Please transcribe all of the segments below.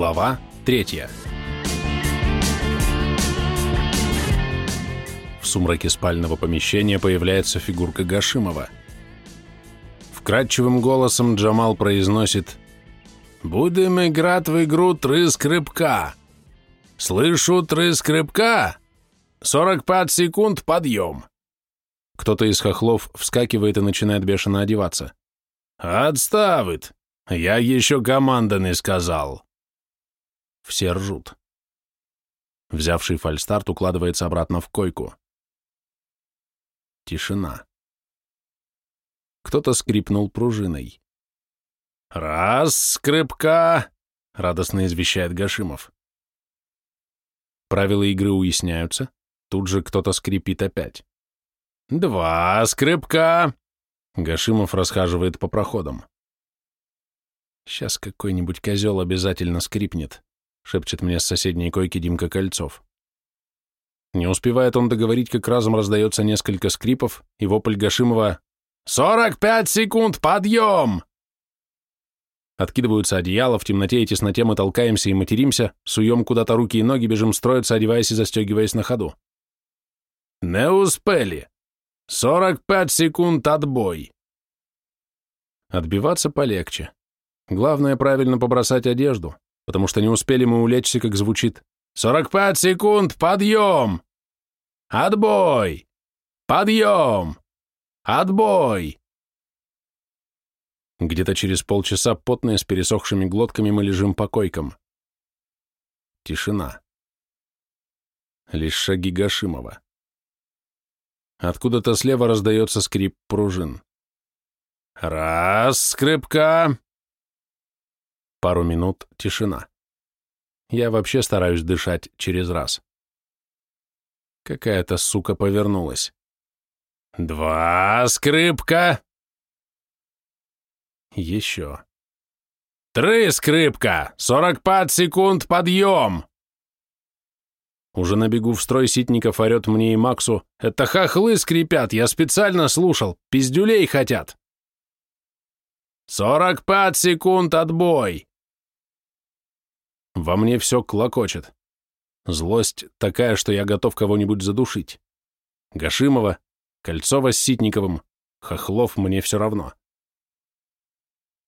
Глава третья. В сумраке спального помещения появляется фигурка Гашимова. Вкрадчивым голосом Джамал произносит «Будем играть в игру «Три скрипка». Слышу «Три скрипка». 45 секунд, подъем. Кто-то из хохлов вскакивает и начинает бешено одеваться. «Отставит! Я еще команда не сказал!» Все ржут. Взявший фальстарт укладывается обратно в койку. Тишина. Кто-то скрипнул пружиной. «Раз, скрипка!» — радостно извещает Гашимов. Правила игры уясняются, тут же кто-то скрипит опять. «Два скрипка!» Гашимов расхаживает по проходам. «Сейчас какой-нибудь козел обязательно скрипнет», — шепчет мне с соседней койки Димка Кольцов. Не успевает он договорить, как разом раздается несколько скрипов, и вопль Гашимова «Сорок пять секунд, подъем!» Откидываются одеяла, в темноте и тесноте мы толкаемся и материмся, суем куда-то руки и ноги, бежим строиться, одеваясь и застегиваясь на ходу. «Не успели! Сорок пять секунд отбой!» Отбиваться полегче. Главное правильно побросать одежду, потому что не успели мы улечься, как звучит «Сорок пять секунд, подъем! Отбой! Подъем! Отбой!» Где-то через полчаса потные с пересохшими глотками мы лежим по койкам. Тишина. Лишь шаги Гашимова. Откуда-то слева раздается скрип пружин. «Раз, скрипка!» Пару минут тишина. Я вообще стараюсь дышать через раз. Какая-то сука повернулась. «Два, скрипка!» Еще. «Три, скрипка! Сорок пять секунд, подъем!» Уже на бегу в строй ситников орет мне и Максу. «Это хохлы скрипят, я специально слушал, пиздюлей хотят!» «Сорок пять секунд, отбой!» Во мне все клокочет. Злость такая, что я готов кого-нибудь задушить. Гашимова, Кольцова с Ситниковым, Хохлов мне все равно.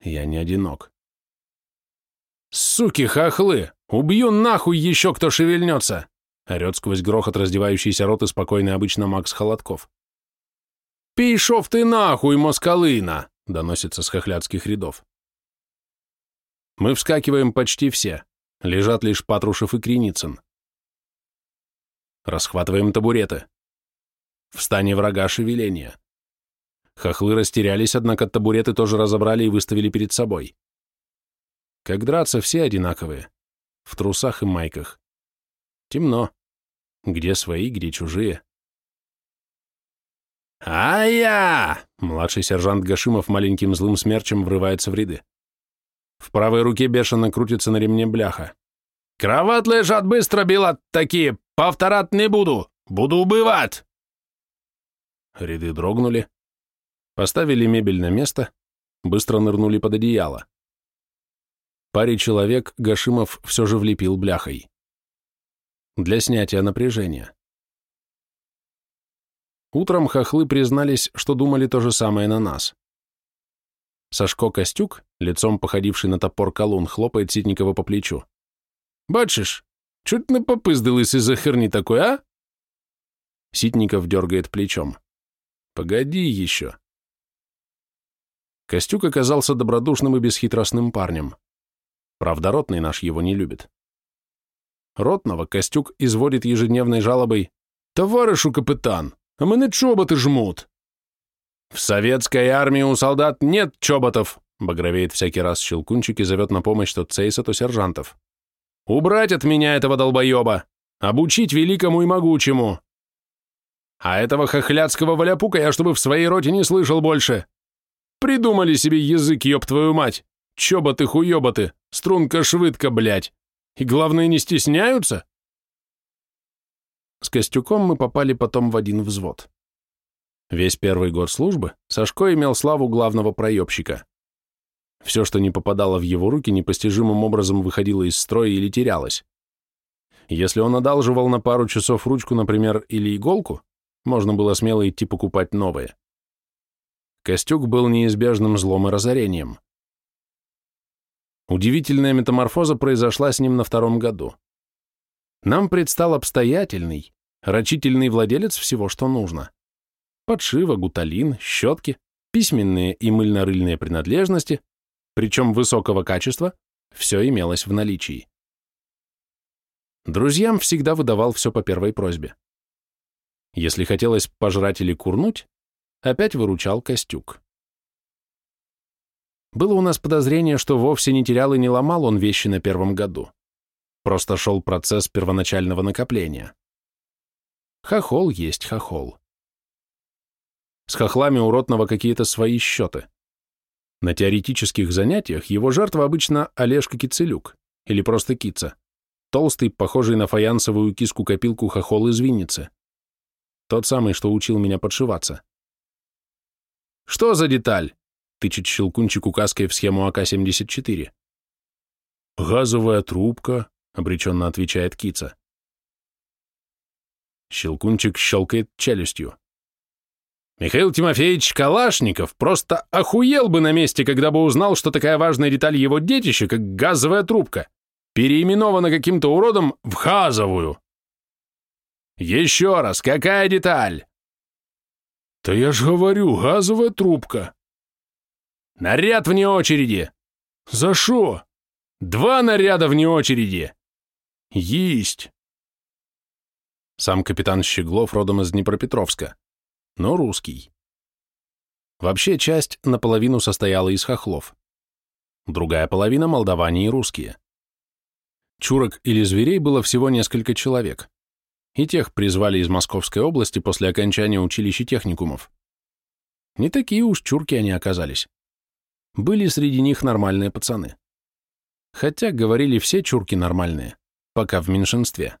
Я не одинок. «Суки, хохлы! Убью нахуй еще, кто шевельнется!» орет сквозь грохот раздевающийся рот и спокойный обычно Макс Холодков. «Пишов ты нахуй, москалына!» доносится с хохлядских рядов. Мы вскакиваем почти все. Лежат лишь Патрушев и Криницын. Расхватываем табуреты. В стане врага шевеление. Хохлы растерялись, однако табуреты тоже разобрали и выставили перед собой. Как драться, все одинаковые. В трусах и майках. Темно. Где свои, где чужие. «А-я!» — младший сержант Гашимов маленьким злым смерчем врывается в ряды. В правой руке бешено крутится на ремне бляха. «Кроват лежат быстро, билат такие! Повторат не буду! Буду убивать!» Ряды дрогнули, Поставили мебель на место, быстро нырнули под одеяло. Паре человек Гашимов все же влепил бляхой. Для снятия напряжения. Утром хохлы признались, что думали то же самое на нас. Сашко Костюк, лицом походивший на топор колун, хлопает Ситникова по плечу. «Бачишь, чуть не попыздылась из-за херни такой, а?» Ситников дергает плечом. «Погоди еще. Костюк оказался добродушным и бесхитростным парнем. Правда, Ротный наш его не любит. Ротного Костюк изводит ежедневной жалобой «Товарищу капитан, а мене чоботы жмут!» «В советской армии у солдат нет чоботов!» Багровеет всякий раз Щелкунчик и зовет на помощь то цейса, то сержантов. «Убрать от меня этого долбоеба! Обучить великому и могучему!» «А этого хохлядского валяпука я чтобы в своей роте не слышал больше!» Придумали себе язык, ёб твою мать! Чоботы-хуёботы, струнка-швыдка, блядь! И главное, не стесняются?» С Костюком мы попали потом в один взвод. Весь первый год службы Сашко имел славу главного проебщика. Все, что не попадало в его руки, непостижимым образом выходило из строя или терялось. Если он одалживал на пару часов ручку, например, или иголку, можно было смело идти покупать новые. Костюк был неизбежным злом и разорением. Удивительная метаморфоза произошла с ним на втором году. Нам предстал обстоятельный, рачительный владелец всего, что нужно. Подшива, гуталин, щетки, письменные и мыльно-рыльные принадлежности, причем высокого качества, все имелось в наличии. Друзьям всегда выдавал все по первой просьбе. Если хотелось пожрать или курнуть, опять выручал Костюк. Было у нас подозрение, что вовсе не терял и не ломал он вещи на первом году. Просто шел процесс первоначального накопления. Хохол есть хохол. С хохлами у Ротного какие-то свои счеты. На теоретических занятиях его жертва обычно Олежка Кицелюк или просто Кица, толстый, похожий на фаянсовую киску-копилку хохол из Винницы. Тот самый, что учил меня подшиваться. «Что за деталь?» — тычет щелкунчик указкой в схему АК-74. «Газовая трубка», — обреченно отвечает Кица. Щелкунчик щелкает челюстью. Михаил Тимофеевич Калашников просто охуел бы на месте, когда бы узнал, что такая важная деталь его детища, как газовая трубка, переименована каким-то уродом в газовую. Еще раз, какая деталь? Да я ж говорю, газовая трубка. Наряд вне очереди. За что? Два наряда вне очереди. Есть. Сам капитан Щеглов родом из Днепропетровска но русский. Вообще часть наполовину состояла из хохлов. Другая половина – молдаване и русские. Чурок или зверей было всего несколько человек. И тех призвали из Московской области после окончания училища техникумов. Не такие уж чурки они оказались. Были среди них нормальные пацаны. Хотя говорили все чурки нормальные, пока в меньшинстве.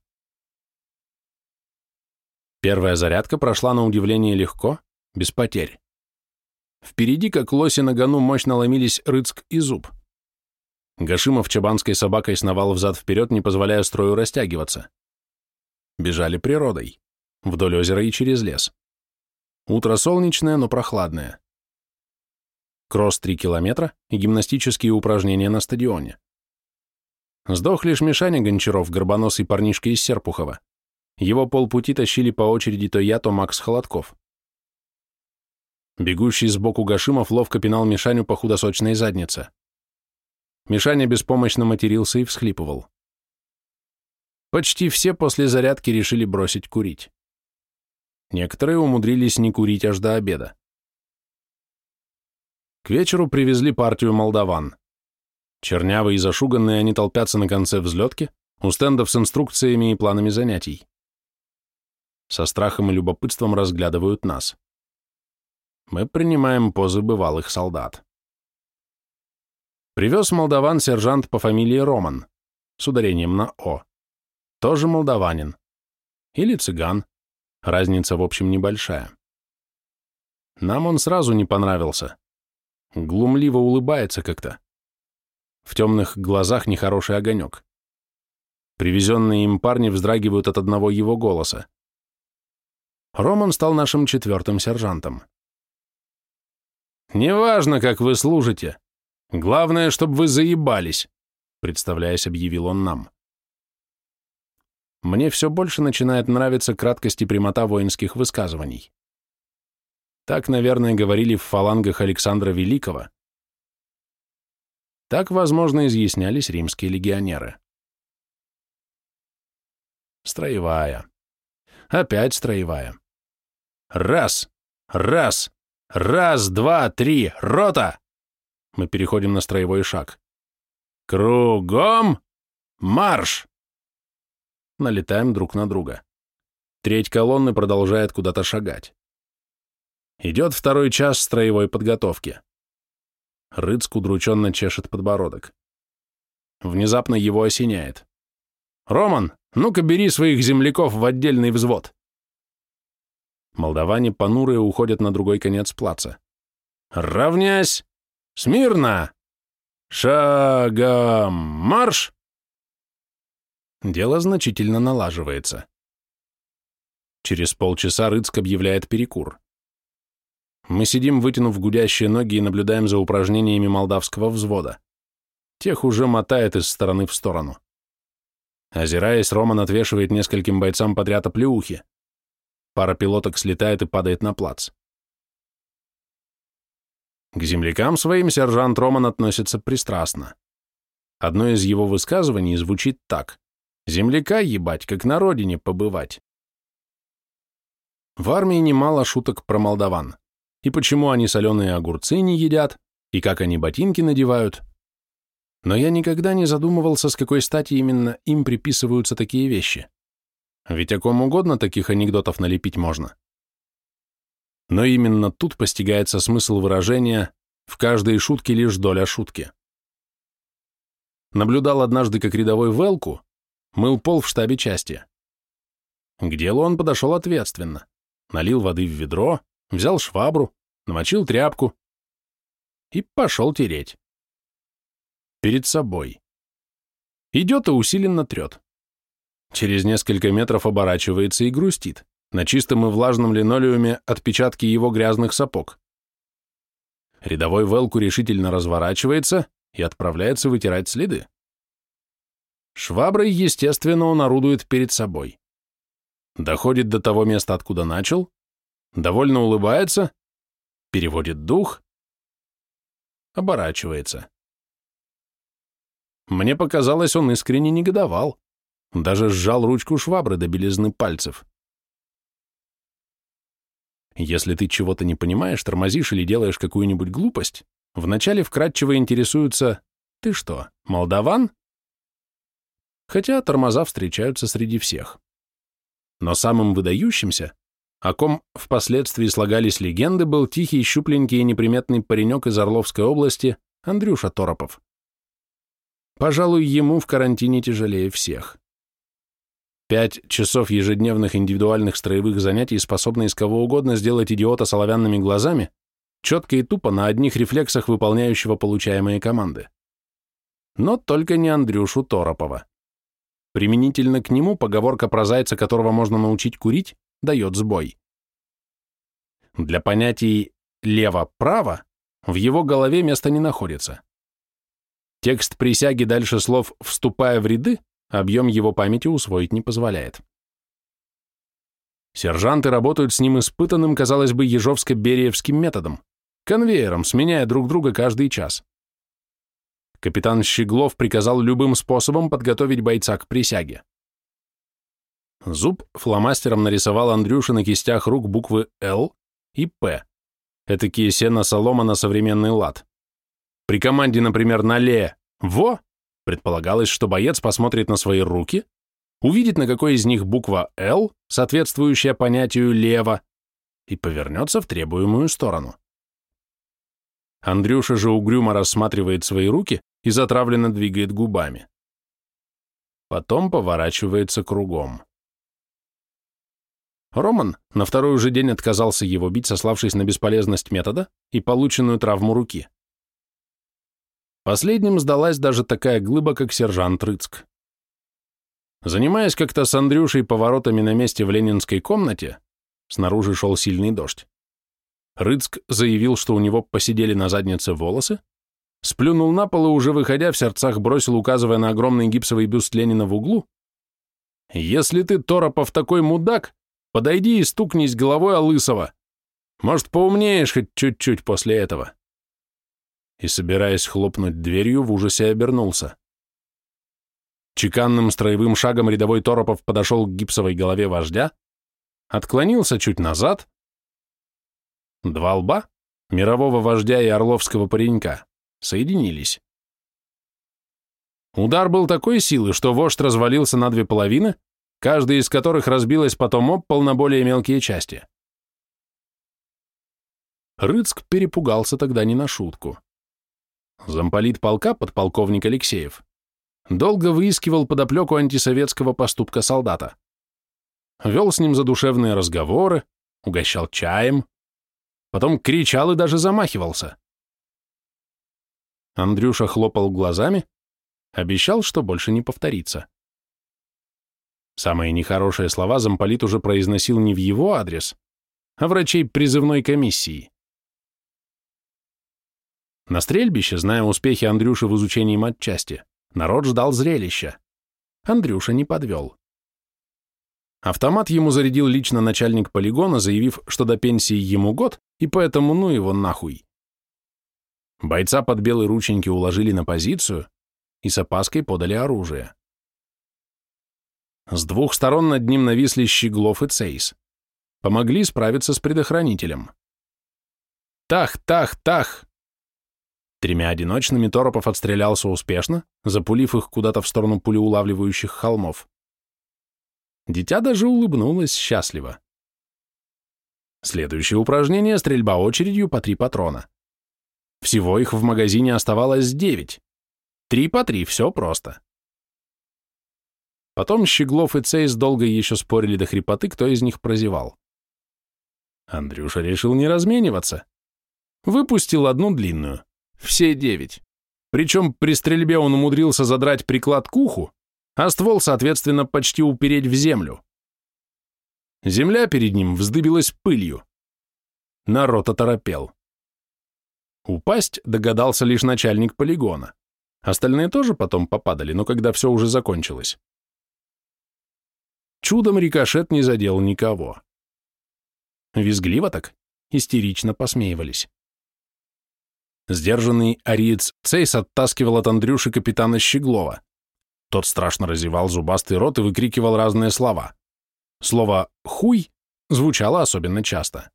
Первая зарядка прошла на удивление легко, без потерь. Впереди, как лоси на гону, мощно ломились Рыцк и Зуб. Гашимов чабанской собакой сновал взад-вперед, не позволяя строю растягиваться. Бежали природой, вдоль озера и через лес. Утро солнечное, но прохладное. Кросс три километра и гимнастические упражнения на стадионе. Сдох лишь Мишаня Гончаров, горбоносый парнишка из Серпухова. Его полпути тащили по очереди то я, то Макс Холодков. Бегущий сбоку Гашимов ловко пинал Мишаню по худосочной заднице. Мишаня беспомощно матерился и всхлипывал. Почти все после зарядки решили бросить курить. Некоторые умудрились не курить аж до обеда. К вечеру привезли партию молдаван. Чернявые и зашуганные они толпятся на конце взлетки, у стендов с инструкциями и планами занятий со страхом и любопытством разглядывают нас. Мы принимаем позы бывалых солдат. Привез молдаван сержант по фамилии Роман, с ударением на «о». Тоже молдаванин. Или цыган. Разница, в общем, небольшая. Нам он сразу не понравился. Глумливо улыбается как-то. В темных глазах нехороший огонек. Привезенные им парни вздрагивают от одного его голоса. Роман стал нашим четвертым сержантом. «Неважно, как вы служите. Главное, чтобы вы заебались», представляясь, объявил он нам. Мне все больше начинает нравиться краткость и прямота воинских высказываний. Так, наверное, говорили в фалангах Александра Великого. Так, возможно, изъяснялись римские легионеры. Строевая. Опять строевая. Раз, раз, раз, два, три, рота! Мы переходим на строевой шаг. Кругом марш! Налетаем друг на друга. Треть колонны продолжает куда-то шагать. Идет второй час строевой подготовки. Рыцк удрученно чешет подбородок. Внезапно его осеняет. «Роман, ну-ка бери своих земляков в отдельный взвод!» Молдаване понурые уходят на другой конец плаца. «Равнясь! Смирно! Шагом марш! Дело значительно налаживается. Через полчаса Рыцк объявляет перекур. Мы сидим, вытянув гудящие ноги и наблюдаем за упражнениями молдавского взвода. Тех уже мотает из стороны в сторону. Озираясь, Роман отвешивает нескольким бойцам подряд оплеухи. Пара пилоток слетает и падает на плац. К землякам своим сержант Роман относится пристрастно. Одно из его высказываний звучит так. «Земляка ебать, как на родине побывать». В армии немало шуток про молдаван. И почему они соленые огурцы не едят, и как они ботинки надевают, но я никогда не задумывался, с какой стати именно им приписываются такие вещи. Ведь о ком угодно таких анекдотов налепить можно. Но именно тут постигается смысл выражения «в каждой шутке лишь доля шутки». Наблюдал однажды, как рядовой Велку мыл пол в штабе части. К делу он подошел ответственно. Налил воды в ведро, взял швабру, намочил тряпку и пошел тереть перед собой. Идет и усиленно трет. Через несколько метров оборачивается и грустит. На чистом и влажном линолеуме отпечатки его грязных сапог. Рядовой Велку решительно разворачивается и отправляется вытирать следы. Шваброй, естественно, он орудует перед собой. Доходит до того места, откуда начал, довольно улыбается, переводит дух, оборачивается. Мне показалось, он искренне негодовал. Даже сжал ручку швабры до белизны пальцев. Если ты чего-то не понимаешь, тормозишь или делаешь какую-нибудь глупость, вначале вкратчиво интересуются «Ты что, молдаван?» Хотя тормоза встречаются среди всех. Но самым выдающимся, о ком впоследствии слагались легенды, был тихий, щупленький и неприметный паренек из Орловской области Андрюша Торопов. Пожалуй, ему в карантине тяжелее всех. Пять часов ежедневных индивидуальных строевых занятий способны из кого угодно сделать идиота с глазами, четко и тупо на одних рефлексах выполняющего получаемые команды. Но только не Андрюшу Торопова. Применительно к нему поговорка про зайца, которого можно научить курить, дает сбой. Для понятий «лево-право» в его голове места не находится. Текст присяги дальше слов «вступая в ряды» объем его памяти усвоить не позволяет. Сержанты работают с ним испытанным, казалось бы, ежовско-бериевским методом, конвейером, сменяя друг друга каждый час. Капитан Щеглов приказал любым способом подготовить бойца к присяге. Зуб фломастером нарисовал Андрюше на кистях рук буквы «Л» и «П». Этакие сено-солома на современный лад. При команде, например, на «ле» «во» предполагалось, что боец посмотрит на свои руки, увидит, на какой из них буква «Л», соответствующая понятию «лево», и повернется в требуемую сторону. Андрюша же угрюмо рассматривает свои руки и затравленно двигает губами. Потом поворачивается кругом. Роман на второй же день отказался его бить, сославшись на бесполезность метода и полученную травму руки. Последним сдалась даже такая глыба, как сержант Рыцк. Занимаясь как-то с Андрюшей поворотами на месте в ленинской комнате, снаружи шел сильный дождь. Рыцк заявил, что у него посидели на заднице волосы, сплюнул на пол и уже выходя в сердцах бросил, указывая на огромный гипсовый бюст Ленина в углу, «Если ты, Торопов, такой мудак, подойди и стукнись головой о Лысого. Может, поумнеешь хоть чуть-чуть после этого» и, собираясь хлопнуть дверью, в ужасе обернулся. Чеканным строевым шагом рядовой Торопов подошел к гипсовой голове вождя, отклонился чуть назад. Два лба, мирового вождя и орловского паренька, соединились. Удар был такой силы, что вождь развалился на две половины, каждая из которых разбилась потом об пол на более мелкие части. Рыцк перепугался тогда не на шутку. Замполит полка, подполковник Алексеев, долго выискивал подоплеку антисоветского поступка солдата. Вел с ним задушевные разговоры, угощал чаем, потом кричал и даже замахивался. Андрюша хлопал глазами, обещал, что больше не повторится. Самые нехорошие слова замполит уже произносил не в его адрес, а врачей призывной комиссии. На стрельбище, зная успехи Андрюши в изучении матчасти, народ ждал зрелища. Андрюша не подвел. Автомат ему зарядил лично начальник полигона, заявив, что до пенсии ему год, и поэтому ну его нахуй. Бойца под белые рученьки уложили на позицию и с опаской подали оружие. С двух сторон над ним нависли Щеглов и Цейс. Помогли справиться с предохранителем. Тах, тах, тах! Тремя одиночными Торопов отстрелялся успешно, запулив их куда-то в сторону пулеулавливающих холмов. Дитя даже улыбнулось счастливо. Следующее упражнение — стрельба очередью по три патрона. Всего их в магазине оставалось девять. Три по три, все просто. Потом Щеглов и Цейс долго еще спорили до хрипоты, кто из них прозевал. Андрюша решил не размениваться. Выпустил одну длинную. Все девять. Причем при стрельбе он умудрился задрать приклад к уху, а ствол, соответственно, почти упереть в землю. Земля перед ним вздыбилась пылью. Народ оторопел. Упасть догадался лишь начальник полигона. Остальные тоже потом попадали, но когда все уже закончилось. Чудом рикошет не задел никого. Визгливо так, истерично посмеивались. Сдержанный ариец Цейс оттаскивал от Андрюши капитана Щеглова. Тот страшно разевал зубастый рот и выкрикивал разные слова. Слово «хуй» звучало особенно часто.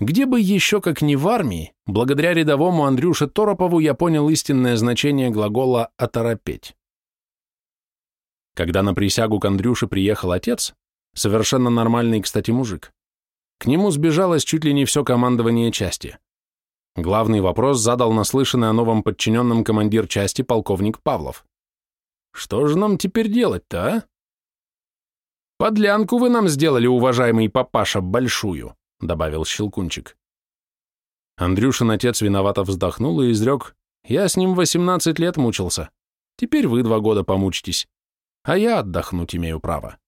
Где бы еще, как не в армии, благодаря рядовому Андрюше Торопову я понял истинное значение глагола «оторопеть». Когда на присягу к Андрюше приехал отец, совершенно нормальный, кстати, мужик, к нему сбежалось чуть ли не все командование части. Главный вопрос задал наслышанный о новом подчиненном командир части полковник Павлов. «Что же нам теперь делать-то, а?» «Подлянку вы нам сделали, уважаемый папаша, большую», — добавил Щелкунчик. Андрюшин отец виновато вздохнул и изрек, «Я с ним восемнадцать лет мучился. Теперь вы два года помучитесь, а я отдохнуть имею право».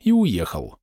И уехал.